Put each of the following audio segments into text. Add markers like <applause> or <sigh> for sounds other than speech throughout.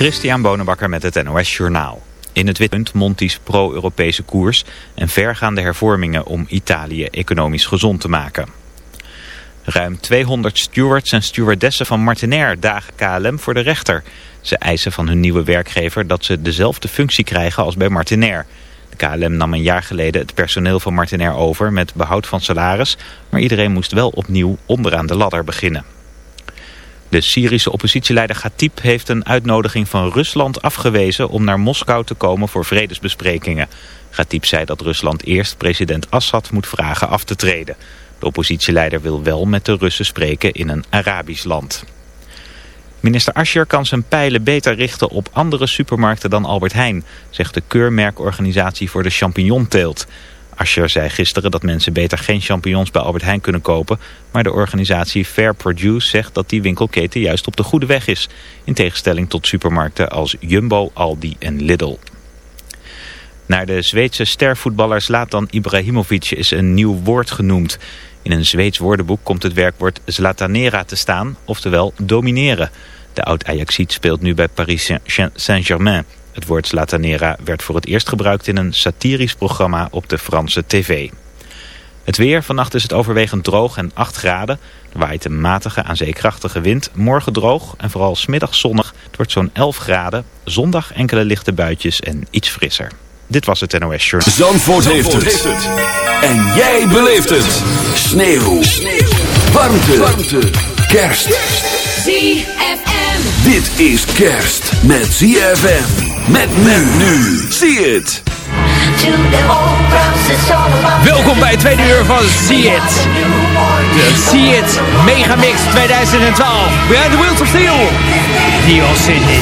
Christian Bonenbakker met het NOS Journaal. In het witpunt Monti's pro-Europese koers en vergaande hervormingen om Italië economisch gezond te maken. Ruim 200 stewards en stewardessen van Martinair dagen KLM voor de rechter. Ze eisen van hun nieuwe werkgever dat ze dezelfde functie krijgen als bij Martinair. De KLM nam een jaar geleden het personeel van Martinair over met behoud van salaris, maar iedereen moest wel opnieuw onderaan de ladder beginnen. De Syrische oppositieleider Ghatib heeft een uitnodiging van Rusland afgewezen om naar Moskou te komen voor vredesbesprekingen. Ghatib zei dat Rusland eerst president Assad moet vragen af te treden. De oppositieleider wil wel met de Russen spreken in een Arabisch land. Minister Ascher kan zijn pijlen beter richten op andere supermarkten dan Albert Heijn, zegt de keurmerkorganisatie voor de champignonteelt. Ascher zei gisteren dat mensen beter geen champignons bij Albert Heijn kunnen kopen. Maar de organisatie Fair Produce zegt dat die winkelketen juist op de goede weg is. In tegenstelling tot supermarkten als Jumbo, Aldi en Lidl. Naar de Zweedse stervoetballer Zlatan Ibrahimovic is een nieuw woord genoemd. In een Zweeds woordenboek komt het werkwoord Zlatanera te staan, oftewel domineren. De oud-Ajaxiet speelt nu bij Paris Saint-Germain. Het woord slatanera werd voor het eerst gebruikt in een satirisch programma op de Franse tv. Het weer, vannacht is het overwegend droog en 8 graden. Er waait een matige aan zeekrachtige wind. Morgen droog en vooral smiddag zonnig. Het wordt zo'n 11 graden. Zondag enkele lichte buitjes en iets frisser. Dit was het NOS Shirt. Zandvoort, heeft, het. En jij beleeft het. Sneeuw. Sneeuw. Warmte. Warmte. Kerst. ZFM. Dit is kerst met ZFM. Met men nu. Zie het. Welkom bij het tweede uur van See It. De See It Megamix 2012. Behind the Wheels of Steel. Dio City.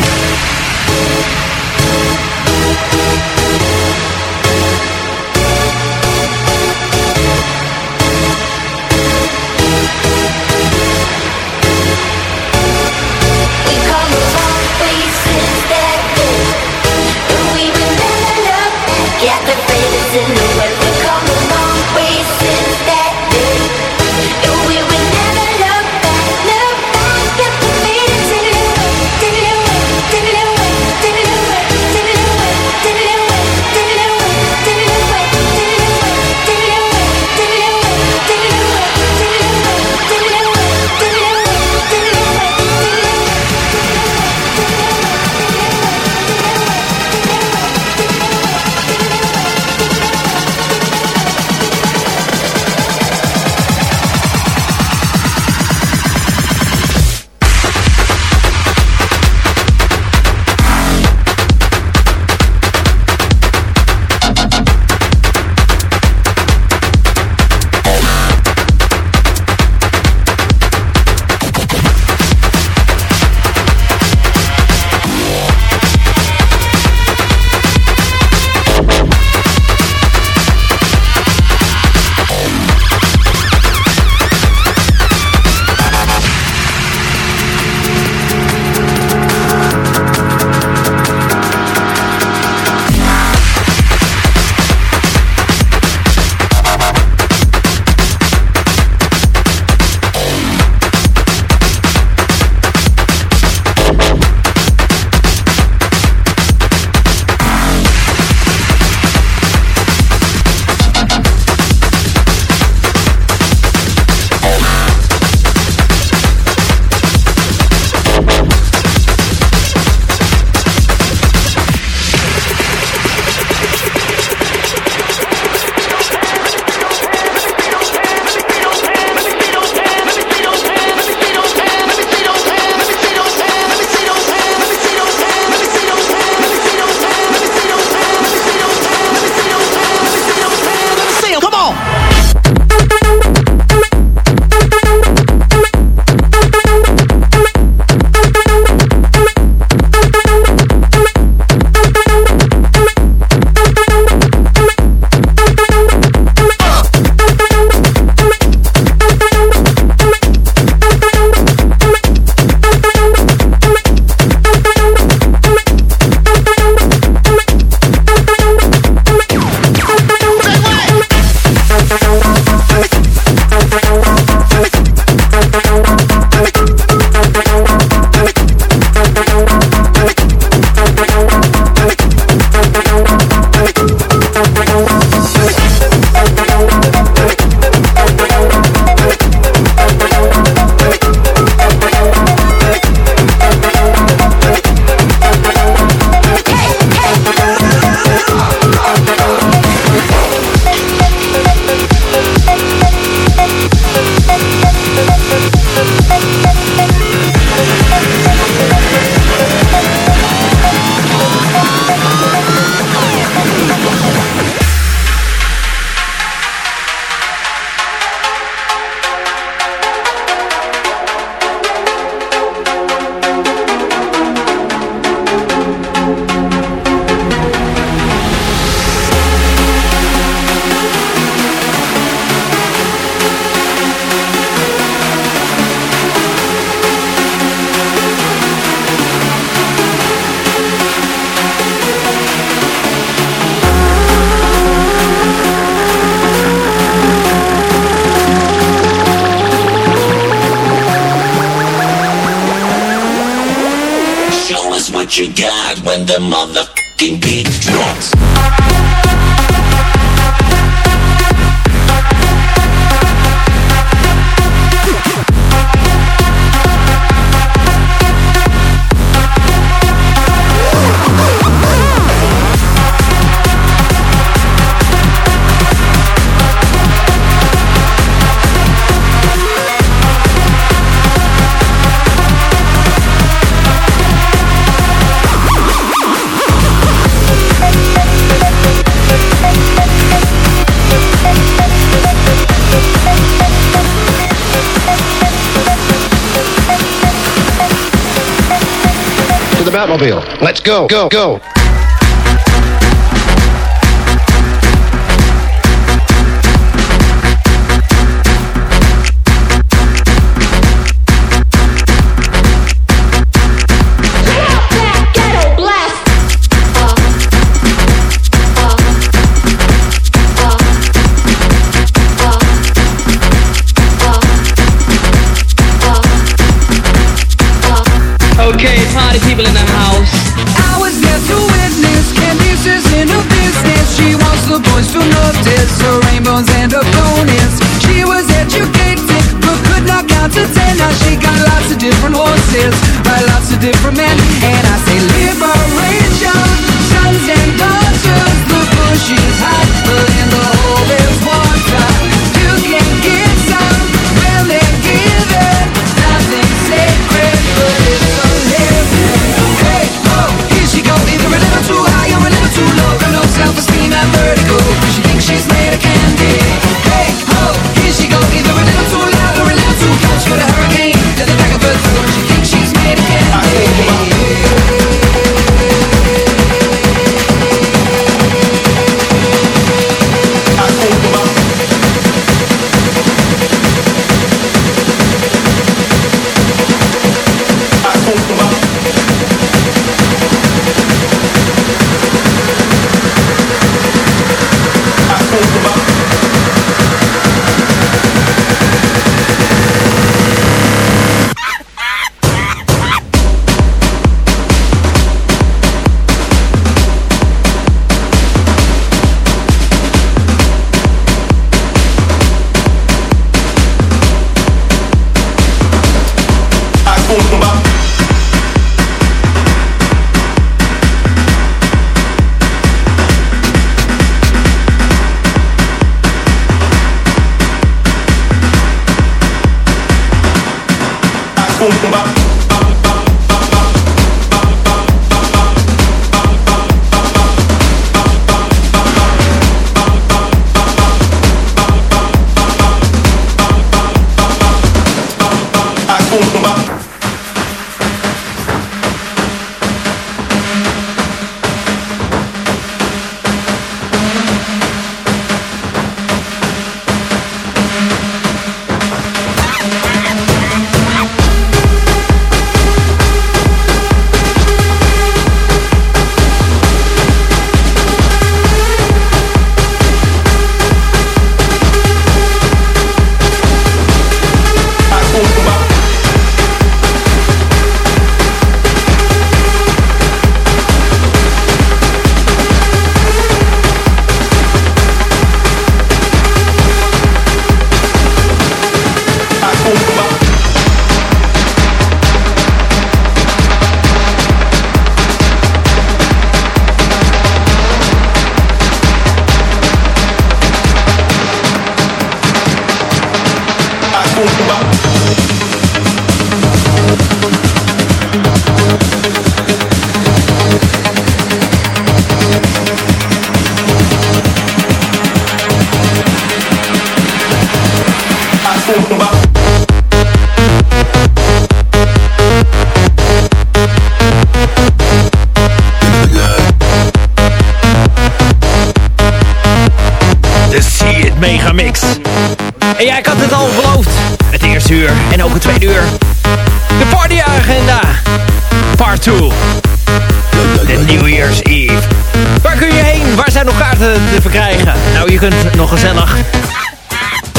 Mobile. Let's go, go, go. people in the house. forces by lots of different men. And I say liberate.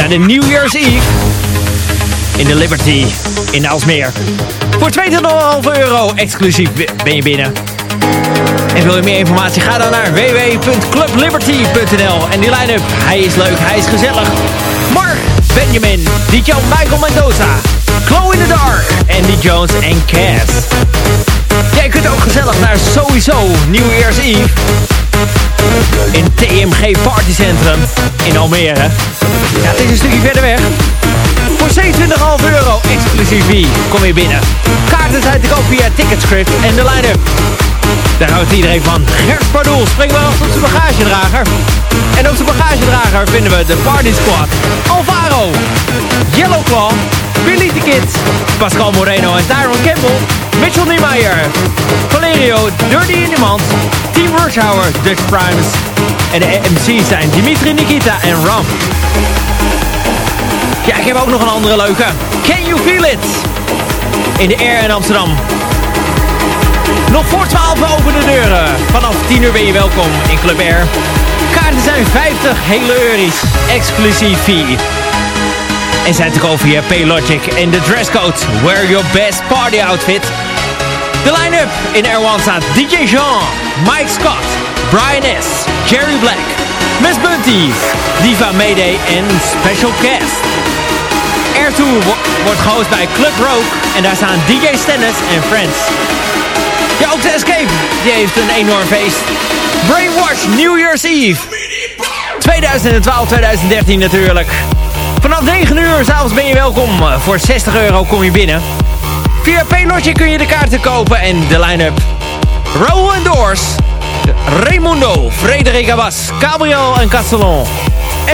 de New Year's Eve. In de Liberty in Alsmeer. Voor 2,5 euro exclusief ben je binnen. En wil je meer informatie? Ga dan naar www.clubliberty.nl. En die line-up, hij is leuk, hij is gezellig. Mark Benjamin, DJ Michael Mendoza, Chloe in the Dark, Andy Jones en Cass. Jij kunt ook gezellig naar Sowieso New Year's Eve in TMG Party Centrum in Almere. Ja, het is een stukje verder weg. Voor 27,5 euro exclusief wie kom je binnen. Kaarten zijn te koop via Ticketscript en de line-up. Daar houdt iedereen van. Gert Pardoel springt wel op zijn bagagedrager. En op zijn bagagedrager vinden we de Party Squad. Alvaro, Yellow Claw, Billy the Kid, Pascal Moreno en Tyron Campbell, Mitchell Niemeyer, Valerio, Dirty in the Mand, Team Rush Hour, Dutch Primes. En de MC's zijn Dimitri Nikita en Ram. Ja, ik heb ook nog een andere leuke. Can You Feel It? In de Air in Amsterdam. Nog voor 12 open de deuren. Vanaf 10 uur ben je welkom in Club Air. Kaarten zijn 50 hele euro's. Exclusief fee. En zijn te koop via Paylogic en de dresscode. Wear your best party outfit. De line-up in Air staat DJ Jean, Mike Scott, Brian S., Jerry Black, Miss Bunty, Diva Mayday en Special Guest. Air 2 wordt gehost bij Club Rogue en daar staan DJ Stennis en Friends. Ja, ook de Escape, die heeft een enorm feest. Brainwash New Year's Eve. 2012, 2013 natuurlijk. Vanaf 9 uur s'avonds ben je welkom. Voor 60 euro kom je binnen. Via Paylotje kun je de kaarten kopen en de line-up. Roll Doors, Raimundo, Frederik Abbas, Gabriel en Castellon.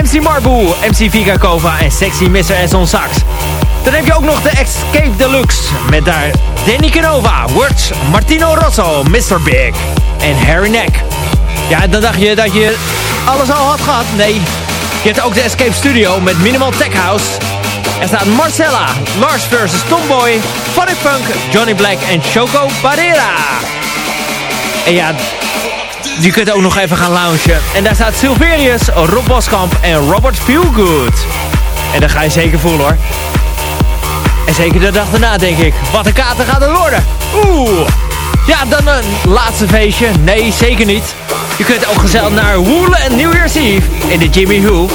MC Marbu, MC Vika Kova en Sexy Mr. S on Sax. Dan heb je ook nog de Escape Deluxe. Met daar Danny Canova, Words, Martino Rosso, Mr. Big en Harry Neck. Ja, dan dacht je dat je alles al had gehad. Nee, je hebt ook de Escape Studio met Minimal Tech House. Er staat Marcella, Lars vs. Tomboy, Funny Punk, Johnny Black en Choco Barrera. En ja, je kunt ook nog even gaan loungen. En daar staat Silverius, Rob Boskamp en Robert Feelgood. En dat ga je zeker voelen hoor. En zeker de dag daarna denk ik, wat een kater gaat er worden. Oeh. Ja, dan een laatste feestje. Nee, zeker niet. Je kunt ook gezellig naar Woelen en New Year's Eve in de Jimmy Who.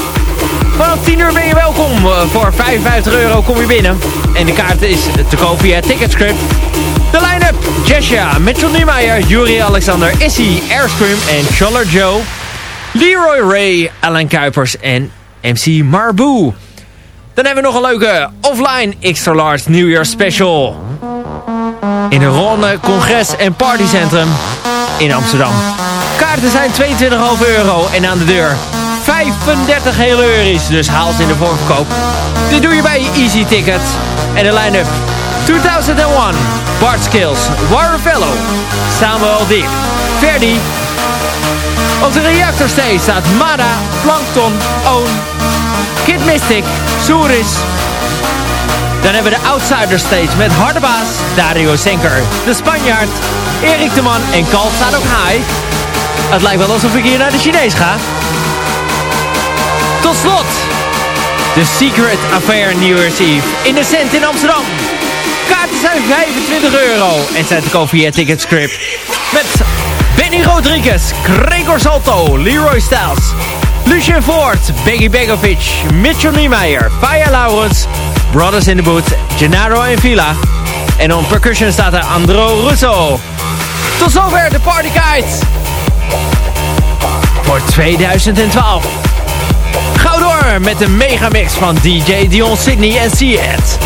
Vanaf 10 uur ben je welkom. Voor 55 euro kom je binnen. En de kaart is te koop via Ticketscript. De line-up. Jessia, Mitchell Niemeyer, Yuri Alexander, Issy, Airscream en Choller Joe. Leroy Ray, Alan Kuipers en MC Marbu. Dan hebben we nog een leuke offline extra large New Year special. In het Ronde Congres en Partycentrum in Amsterdam. Kaarten zijn 22,5 euro en aan de deur 35 hele euro's. Dus haal ze in de voorverkoop. Dit doe je bij Easy Ticket. En de line-up 2001, Bart Skills, Warfellow, Samuel Deep, Verdi. Op de reactorstage staat Mada, Plankton, Own, Kid Mystic, Souris. Dan hebben we de Outsider Stage met Hardebaas, Dario Senker, De Spanjaard, Erik de Man en Kalt staat ook high. Het lijkt wel alsof ik hier naar de Chinees ga. Tot slot, The Secret Affair New Year's Eve in de Cent in Amsterdam. Kaarten zijn 25 euro en zijn te koop via Ticketscript. Met Benny Rodriguez, Gregor Salto, Leroy Styles, Lucien Ford, Beggy Begovic, Mitchell Niemeyer, Faya Laurens, Brothers in the Boot, Gennaro en Villa. En op percussion staat er Andro Russo. Tot zover de Party Guide voor 2012. Gauw door met de megamix van DJ Dion Sydney en See It.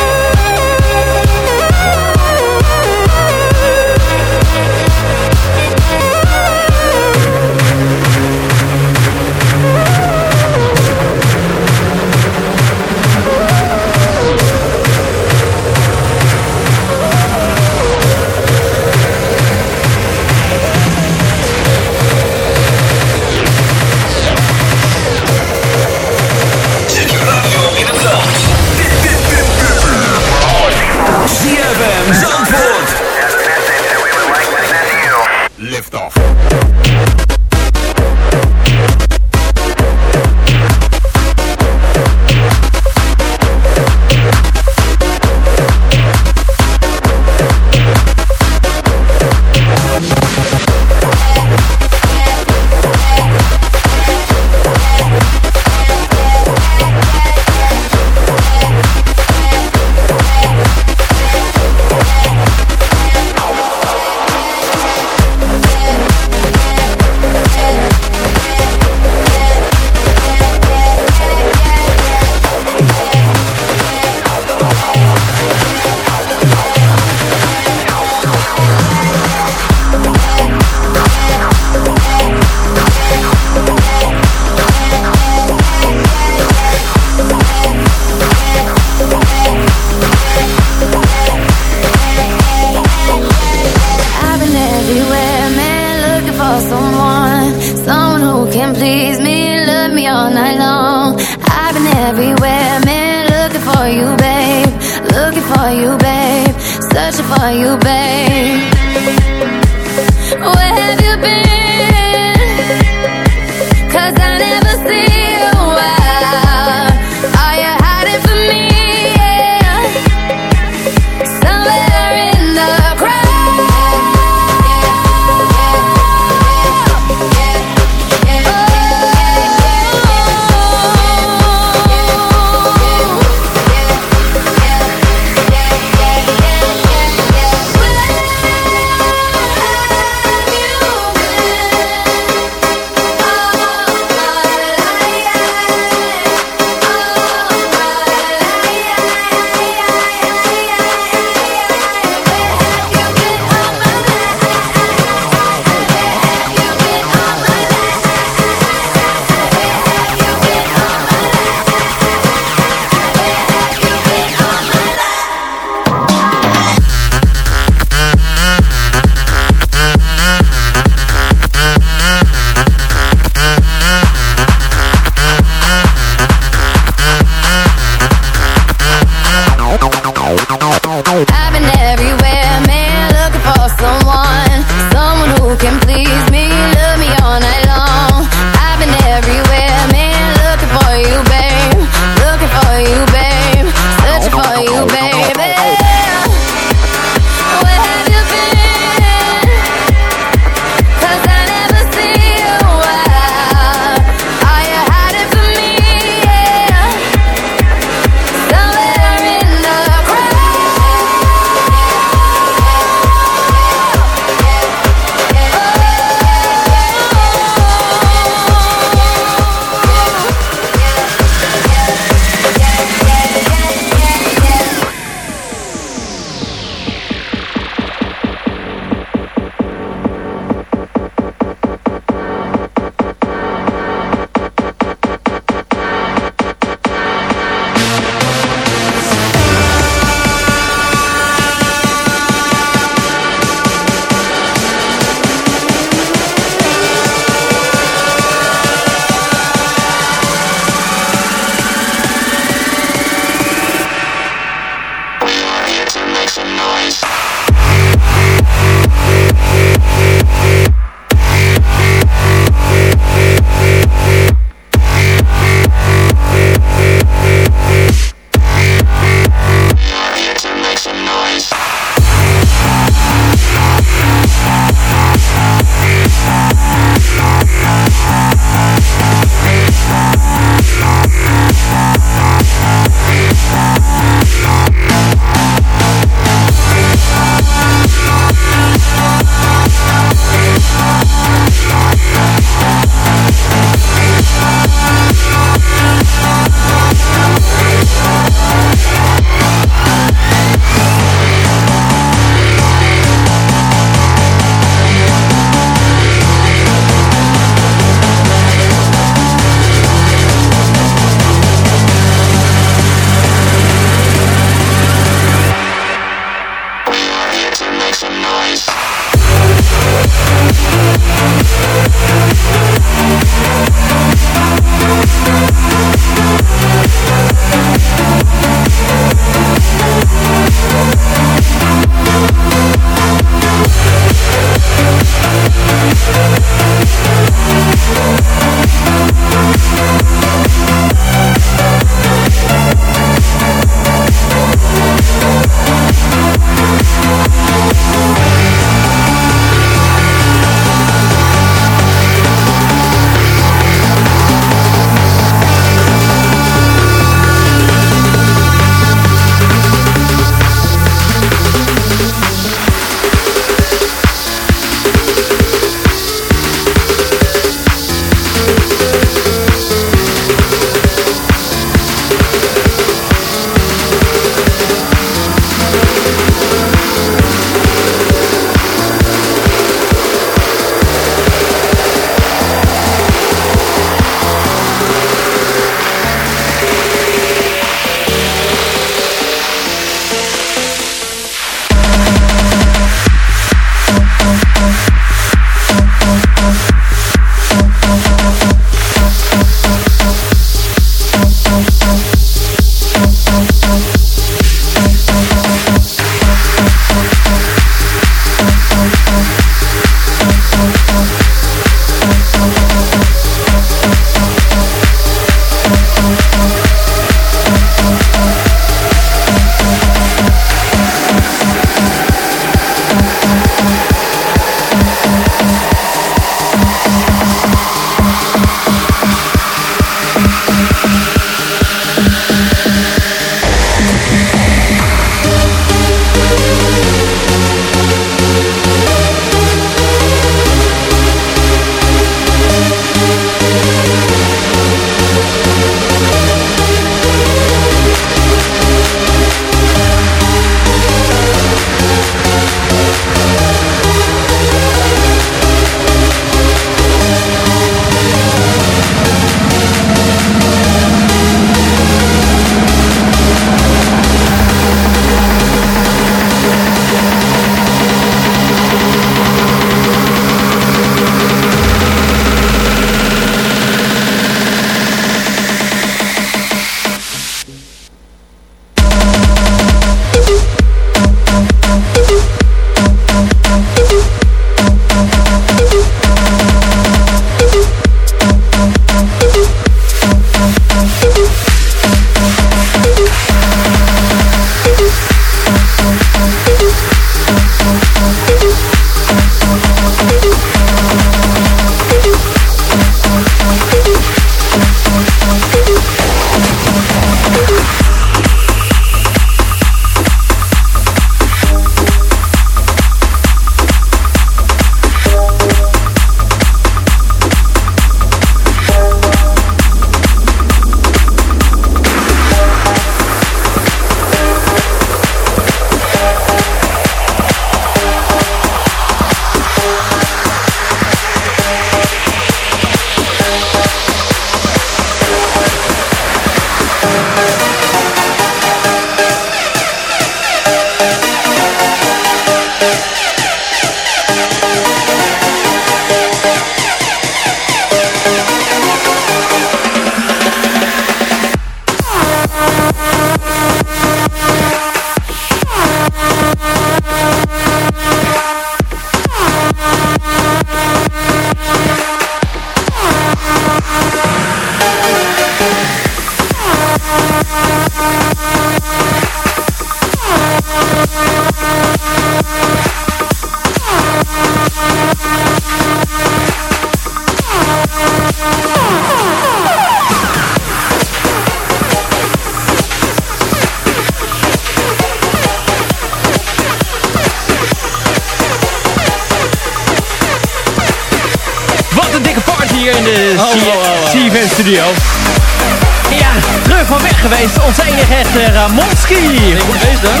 Ja, terug van weg geweest. Onze enige echte Ramonski. Goed geweest dan?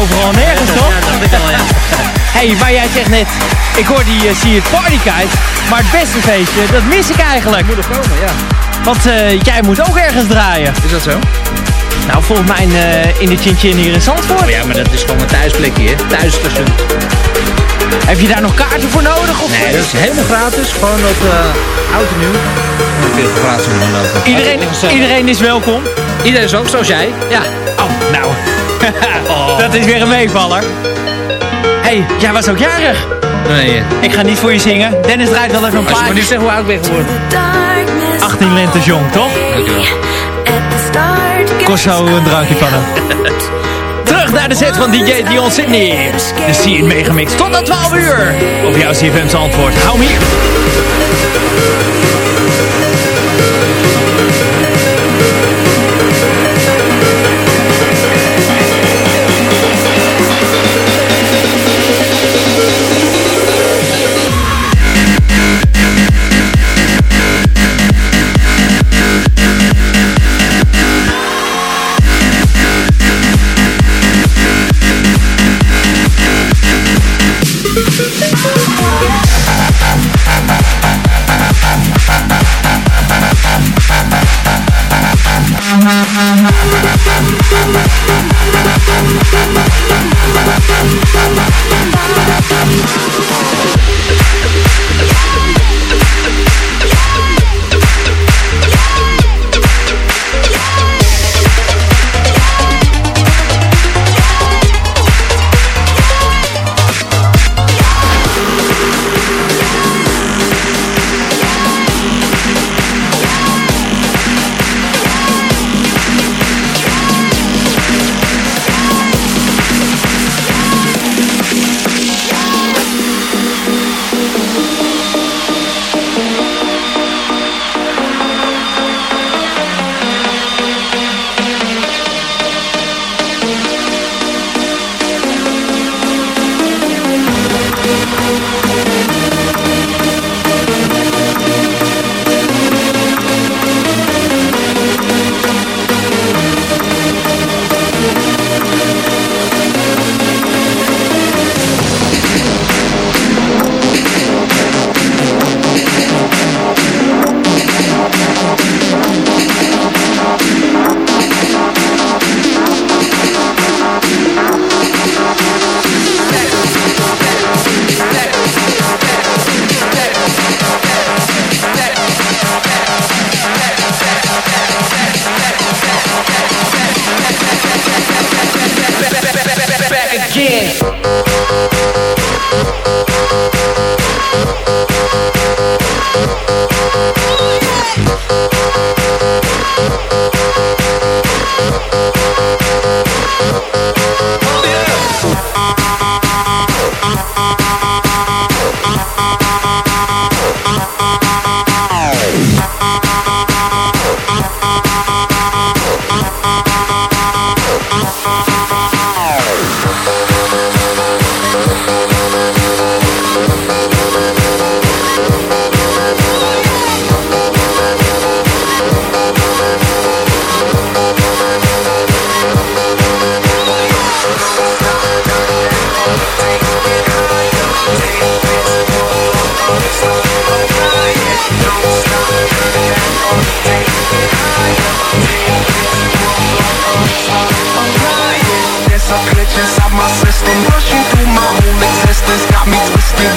Overal en nergens toch? Ja, dat ik al, ja. <laughs> hey, maar jij zegt net, ik hoor die uh, See It Party Guys, maar het beste feestje, dat mis ik eigenlijk. Moet er komen, ja. Want eh, jij moet ook ergens draaien. Is dat zo? Nou, volgens mij in, eh, in de Chin Chin hier in Zandvoort. Oh ja, maar dat is gewoon een thuisplekje, hè? Thuisstation. Heb je daar nog kaarten voor nodig? Of Nee, dat is helemaal gratis. Gewoon op uh, oud en nieuw. Gratis lopen. iedereen, iedereen is welkom. Iedereen is ook zoals jij. Ja. Oh, nou. <laughs> Dat is weer een meevaller. hey, jij was ook jarig. Nee, eh, Ik ga niet voor je zingen. Dennis draait wel even een als je maar niet plaatje. zegt hoe oud ik ben geworden. 18 lentes jong, toch? Kost zo een drankje van hem. Terug naar de set van DJ Dion Sydney. De It Megamix tot aan 12 uur. Op jouw CFM's antwoord. Hou hem hier.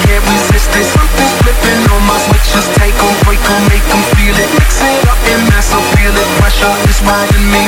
Can't resist it. Something's flipping on my feel it. Mix it up and it. Pressure is riding me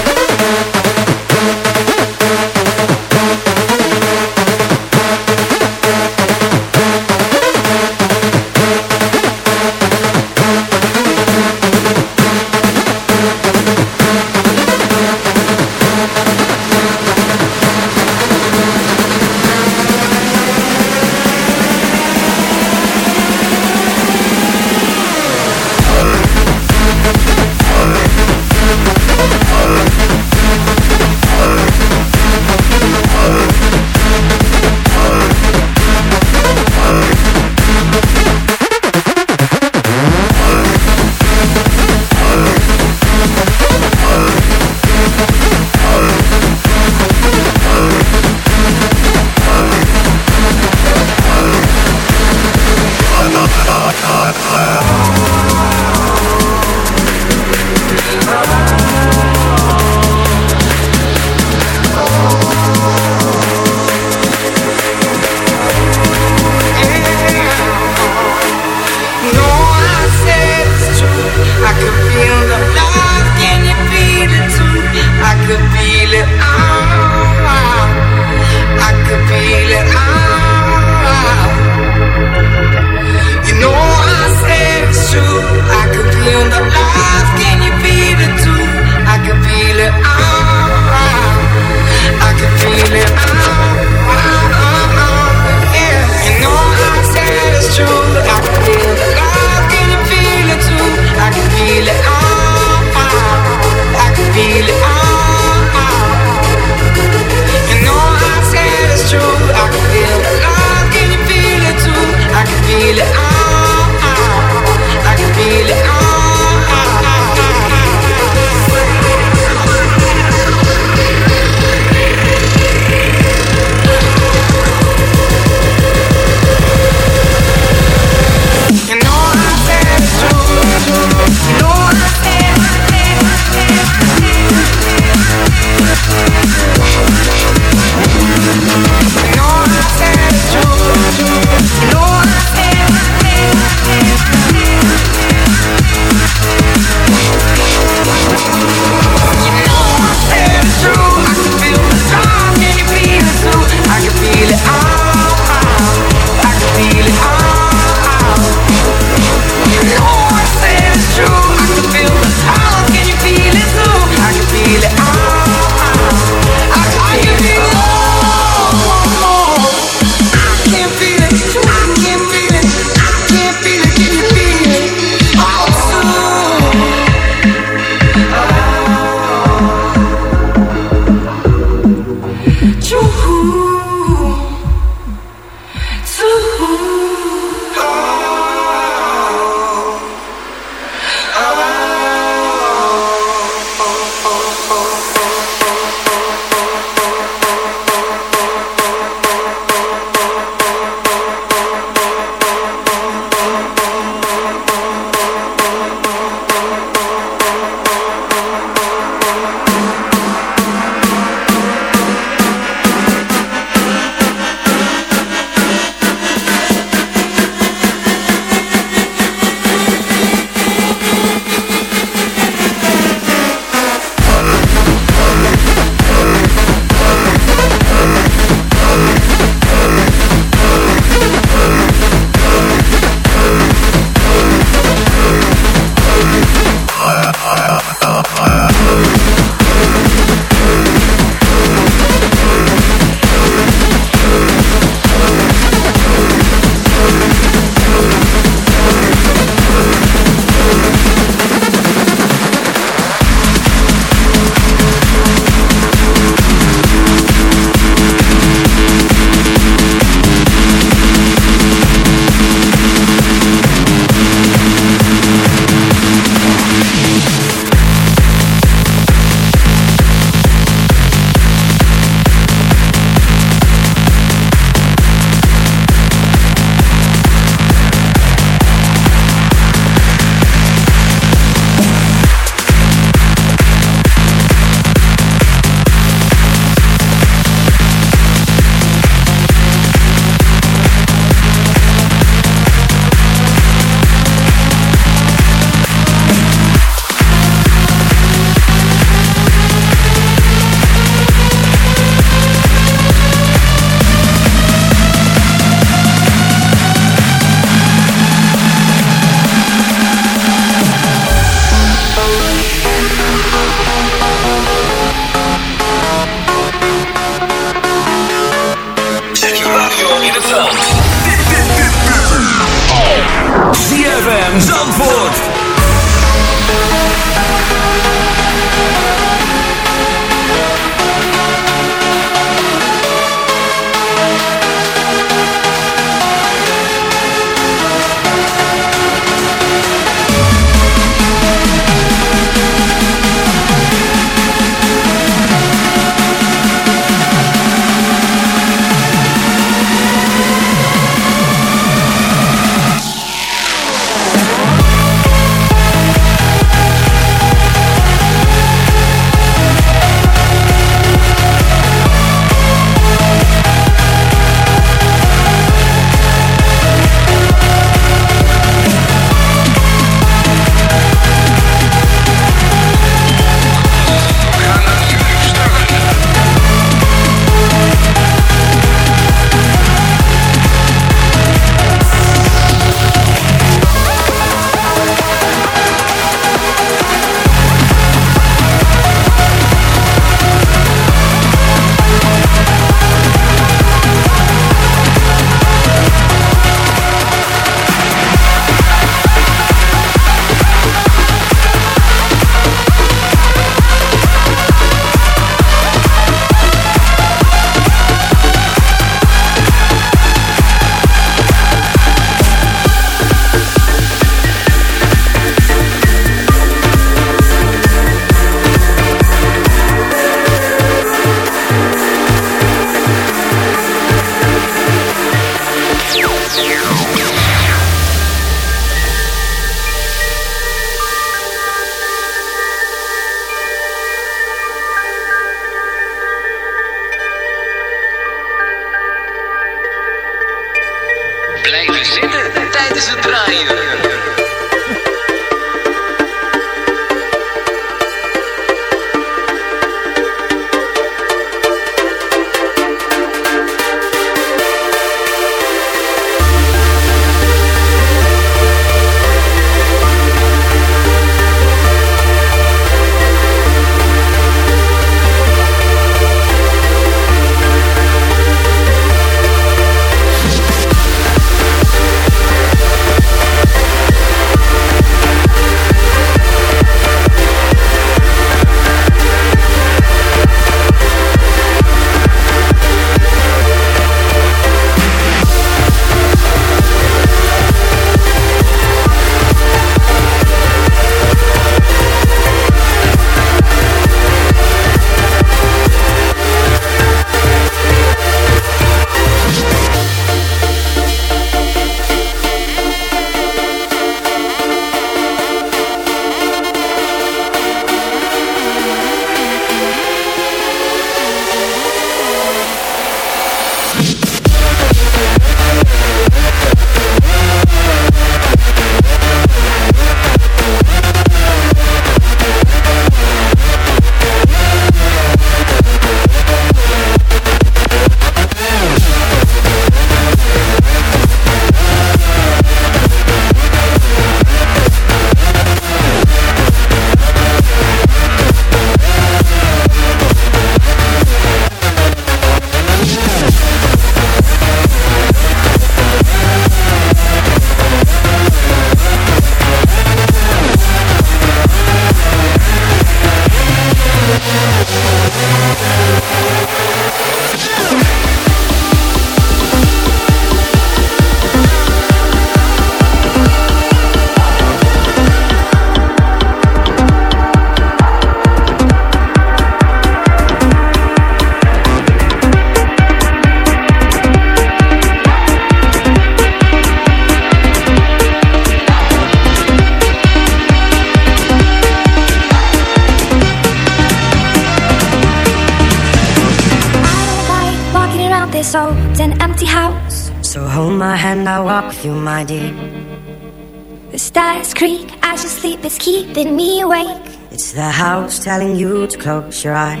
telling you to close your eyes.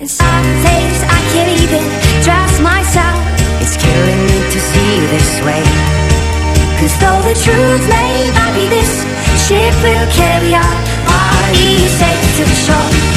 And some days I can't even trust myself. It's killing me to see you this way. Cause though the truth may not be this, ship will carry our bodies safe to the shore.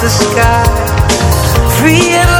The sky. Free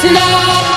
tonight.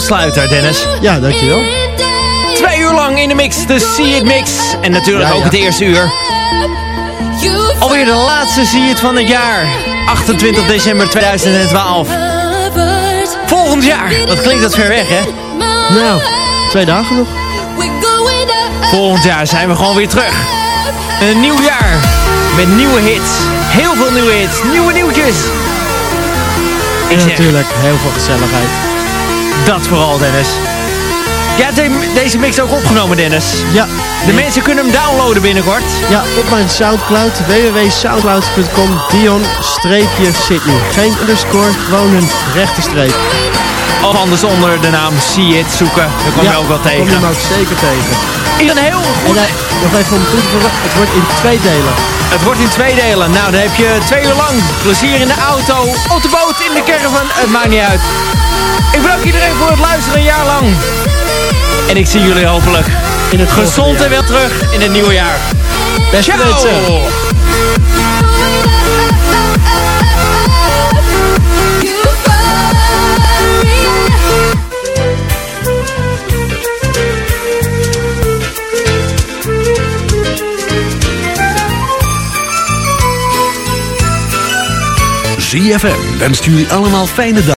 Afsluiter, Dennis. Ja, dankjewel. Twee uur lang in de mix, de See It Mix. En natuurlijk Ja, ook ja. het eerste uur. Alweer de laatste See It van het jaar. 28 december 2012. Volgend jaar. Wat klinkt dat ver weg, hè? Nou, twee dagen nog. Volgend jaar zijn we gewoon weer terug. Een nieuw jaar. Met nieuwe hits. Heel veel nieuwe hits. Nieuwe nieuwtjes. En natuurlijk heel veel gezelligheid. Dat vooral, Dennis. Jij hebt de- deze mix ook opgenomen, Dennis. Ja. De mensen kunnen hem downloaden binnenkort. Ja, op mijn Soundcloud, www.soundcloud.com, Dion-Sydney. Geen underscore, gewoon een rechte streep. Of anders onder de naam See It zoeken. Daar kom je ook wel Kom je tegen. hem ook zeker tegen. Is een heel En goed... nog even om toe te voegen, het wordt in twee delen. Het wordt in twee delen. Nou, dan heb je twee uur lang plezier in de auto, op de boot, in de caravan. Het maakt niet uit. Ik bedank iedereen voor het luisteren een jaar lang. En ik zie jullie hopelijk In het gezond jaar. en wel terug in het nieuwe jaar. Beste Ciao! wensen. ZFM wenst jullie allemaal fijne dagen.